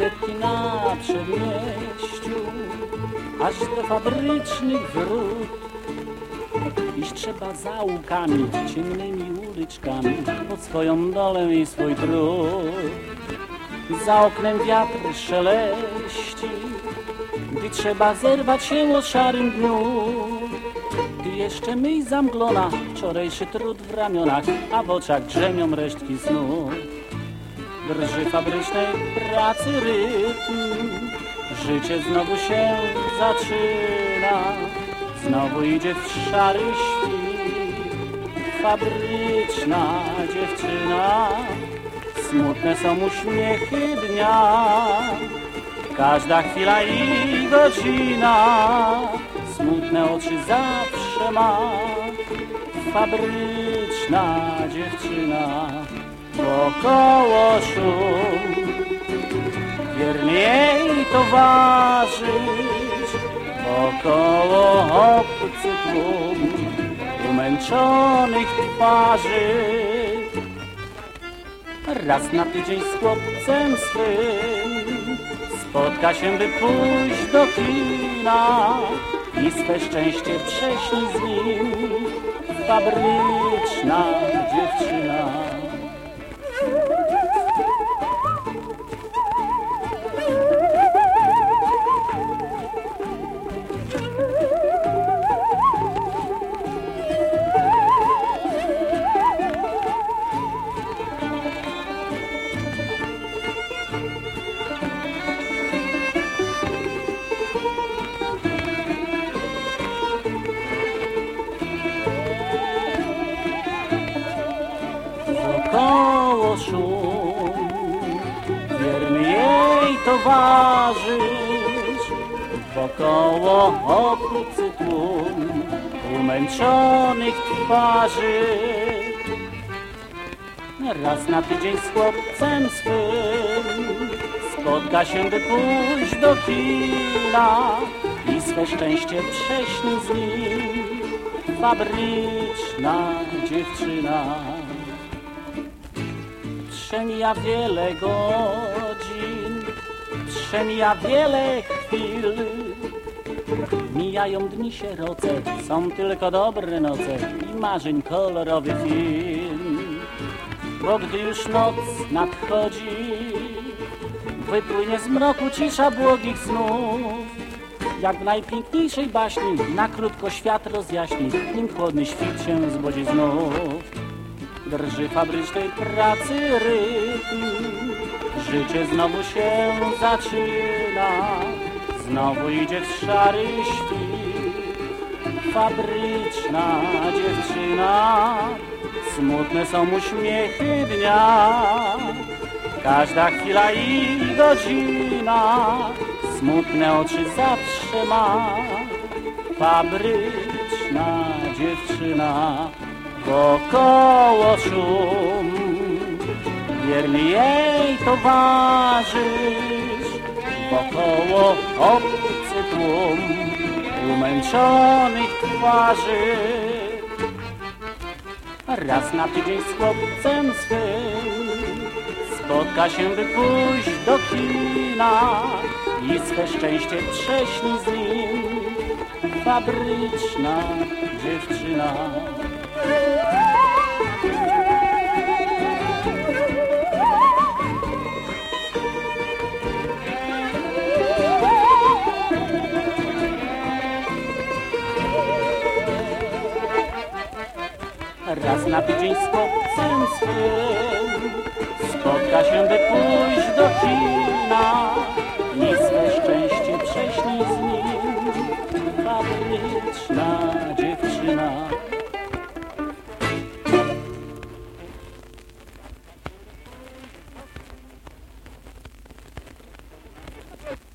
setki na przedmieściu, aż do fabrycznych wrót. Iść trzeba zaułkami, ciemnymi uliczkami, pod swoją dolę i swój trud. Za oknem wiatr szeleści, gdy trzeba zerwać się o szarym dniu. Ty jeszcze myj zamglona, wczorajszy trud w ramionach, a w oczach drzemią resztki snu. Drży fabrycznej pracy rytm, życie znowu się zaczyna, znowu idzie w szary świt. Fabryczna dziewczyna, smutne są uśmiechy dnia, każda chwila i godzina, smutne oczy zawsze ma. Fabryczna dziewczyna, wokoło szum, wiernie jej towarzysz, wokoło obcy tłum, umęczonych twarzy. Raz na tydzień z chłopcem swym spotka się, by pójść do kina i swe szczęście prześni z nim fabryczna dziewczyna. Szum, wierny jej towarzysz, wokoło obcy tłum, umęczonych twarzy. Raz na tydzień z chłopcem swym spotka się, by pójść do kina i swe szczęście prześni z nim fabryczna dziewczyna. Przemija wiele godzin, przemija wiele chwil. Mijają dni sieroce, są tylko dobre noce i marzeń kolorowy film. Bo gdy już noc nadchodzi, wypłynie z mroku cisza błogich snów. Jak w najpiękniejszej baśni, na krótko świat rozjaśni, nim chłodny świt się zbudzi znów drży fabrycznej pracy rytm. Życie znowu się zaczyna, znowu idzie w szary świt. Fabryczna dziewczyna, smutne są uśmiechy dnia. Każda chwila i godzina, smutne oczy zawsze ma. Fabryczna dziewczyna, wokoło szum, wierny jej towarzysz, wokoło obcy tłum, umęczonych twarzy. Raz na tydzień z chłopcem swym spotka się, by pójść do kina i swe szczęście prześni z nim fabryczna dziewczyna. Raz na tydzień z chłopcem swym spotka się, by pójść